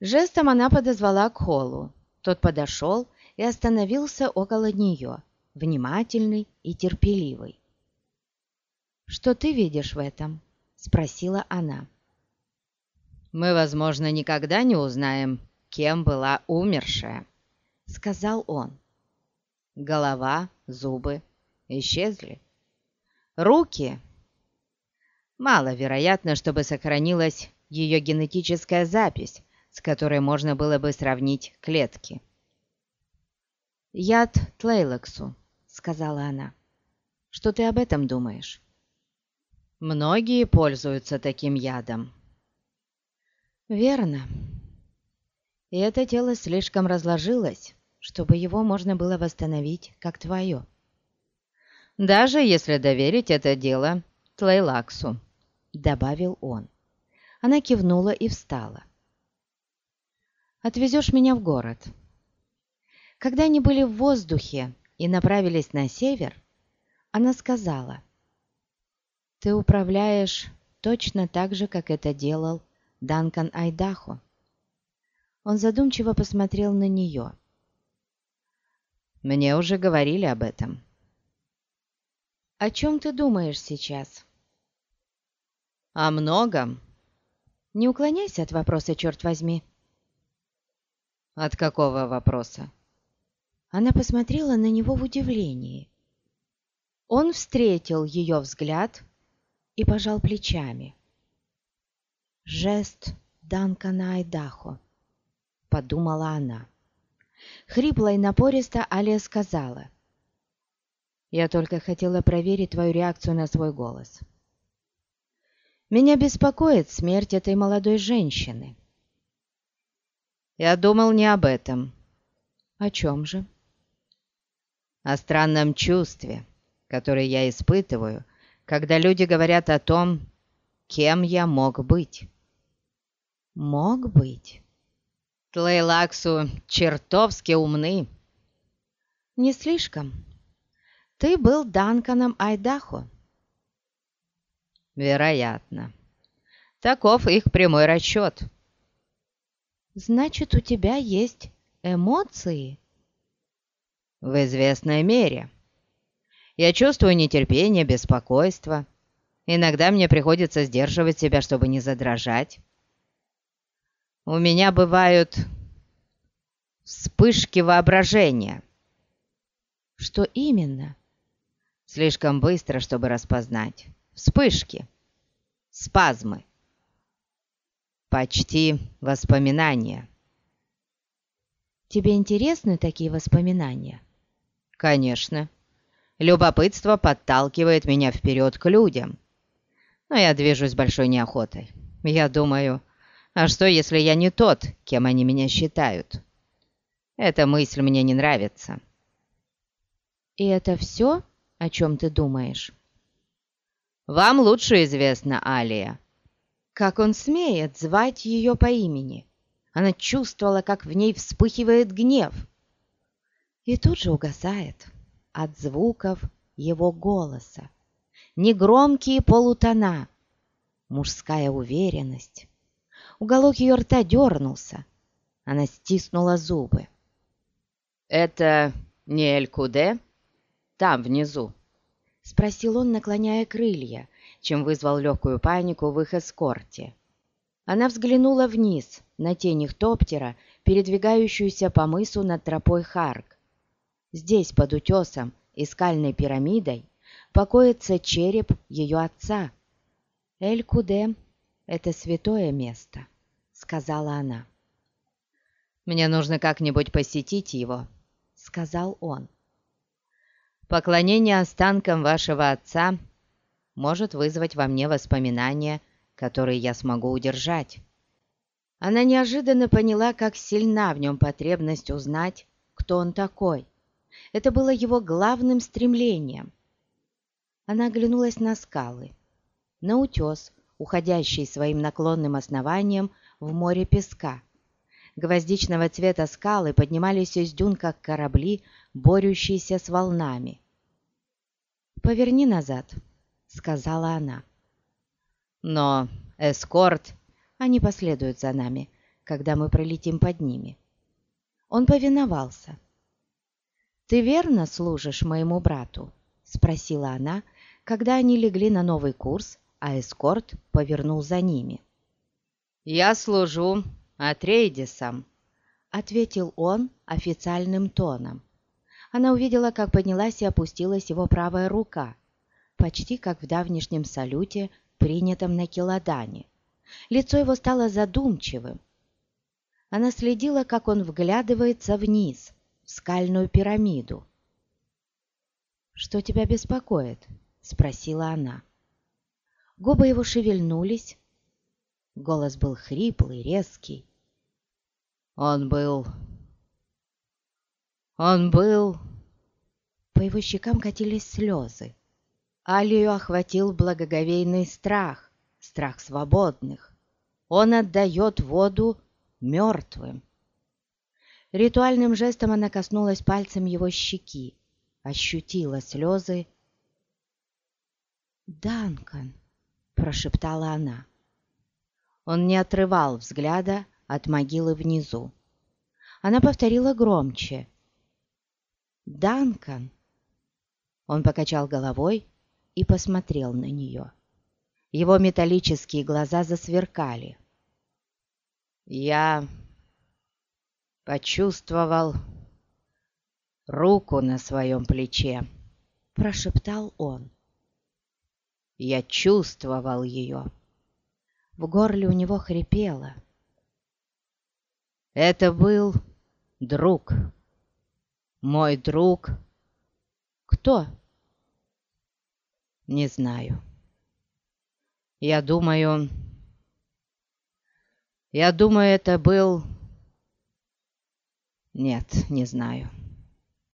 Жестом она подозвала к холлу. Тот подошел и остановился около нее, внимательный и терпеливый. «Что ты видишь в этом?» — спросила она. «Мы, возможно, никогда не узнаем, кем была умершая», — сказал он. Голова, зубы исчезли. Руки. Маловероятно, чтобы сохранилась ее генетическая запись, с которой можно было бы сравнить клетки. «Яд Тлейлоксу», — сказала она. «Что ты об этом думаешь?» «Многие пользуются таким ядом». «Верно. И это тело слишком разложилось, чтобы его можно было восстановить, как твое». «Даже если доверить это дело Тлейлаксу», — добавил он. Она кивнула и встала. «Отвезешь меня в город?» Когда они были в воздухе и направились на север, она сказала, «Ты управляешь точно так же, как это делал Данкан Айдахо». Он задумчиво посмотрел на нее. «Мне уже говорили об этом». «О чем ты думаешь сейчас?» «О многом». «Не уклоняйся от вопроса, черт возьми». «От какого вопроса?» Она посмотрела на него в удивлении. Он встретил ее взгляд и пожал плечами. «Жест Данкана Айдахо», — подумала она. Хрипло и напористо Алия сказала. «Я только хотела проверить твою реакцию на свой голос. Меня беспокоит смерть этой молодой женщины». «Я думал не об этом». «О чем же?» о странном чувстве, которое я испытываю, когда люди говорят о том, кем я мог быть. Мог быть? Тлейлаксу чертовски умны. Не слишком. Ты был Данканом Айдахо. Вероятно. Таков их прямой расчет. Значит, у тебя есть эмоции? в известной мере. Я чувствую нетерпение, беспокойство. Иногда мне приходится сдерживать себя, чтобы не задрожать. У меня бывают вспышки воображения. Что именно? Слишком быстро, чтобы распознать. Вспышки. Спазмы. Почти воспоминания. Тебе интересны такие воспоминания? Конечно. Любопытство подталкивает меня вперед к людям. Но я движусь большой неохотой. Я думаю, а что, если я не тот, кем они меня считают? Эта мысль мне не нравится. И это все, о чем ты думаешь? Вам лучше известно, Алия. Как он смеет звать ее по имени? Она чувствовала, как в ней вспыхивает гнев и тут же угасает от звуков его голоса. Негромкие полутона, мужская уверенность. Уголок ее рта дернулся, она стиснула зубы. «Это не Эль-Куде? Там, внизу?» — спросил он, наклоняя крылья, чем вызвал легкую панику в их эскорте. Она взглянула вниз, на тень их топтера, передвигающуюся по мысу над тропой Харк. Здесь, под утесом и скальной пирамидой, покоится череп ее отца. «Эль-Куде — это святое место», — сказала она. «Мне нужно как-нибудь посетить его», — сказал он. «Поклонение останкам вашего отца может вызвать во мне воспоминания, которые я смогу удержать». Она неожиданно поняла, как сильна в нем потребность узнать, кто он такой — это было его главным стремлением. Она оглянулась на скалы, на утес, уходящий своим наклонным основанием в море песка. Гвоздичного цвета скалы поднимались из дюн, как корабли, борющиеся с волнами. «Поверни назад», — сказала она. «Но эскорт...» «Они последуют за нами, когда мы пролетим под ними. Он повиновался. «Ты верно служишь моему брату?» — спросила она, когда они легли на новый курс, а эскорт повернул за ними. «Я служу Атрейдисом», — ответил он официальным тоном. Она увидела, как поднялась и опустилась его правая рука, почти как в давнишнем салюте, принятом на Келодане. Лицо его стало задумчивым. Она следила, как он вглядывается вниз, в скальную пирамиду. «Что тебя беспокоит?» — спросила она. Губы его шевельнулись. Голос был хриплый, резкий. Он был... Он был... По его щекам катились слезы. Алию охватил благоговейный страх, страх свободных. Он отдает воду мертвым. Ритуальным жестом она коснулась пальцем его щеки, ощутила слезы. «Данкан!» — прошептала она. Он не отрывал взгляда от могилы внизу. Она повторила громче. «Данкан!» Он покачал головой и посмотрел на нее. Его металлические глаза засверкали. «Я почувствовал руку на своем плече», — прошептал он. «Я чувствовал ее». В горле у него хрипело. Это был друг. Мой друг. Кто? Не знаю. Я думаю... Я думаю, это был... Нет, не знаю.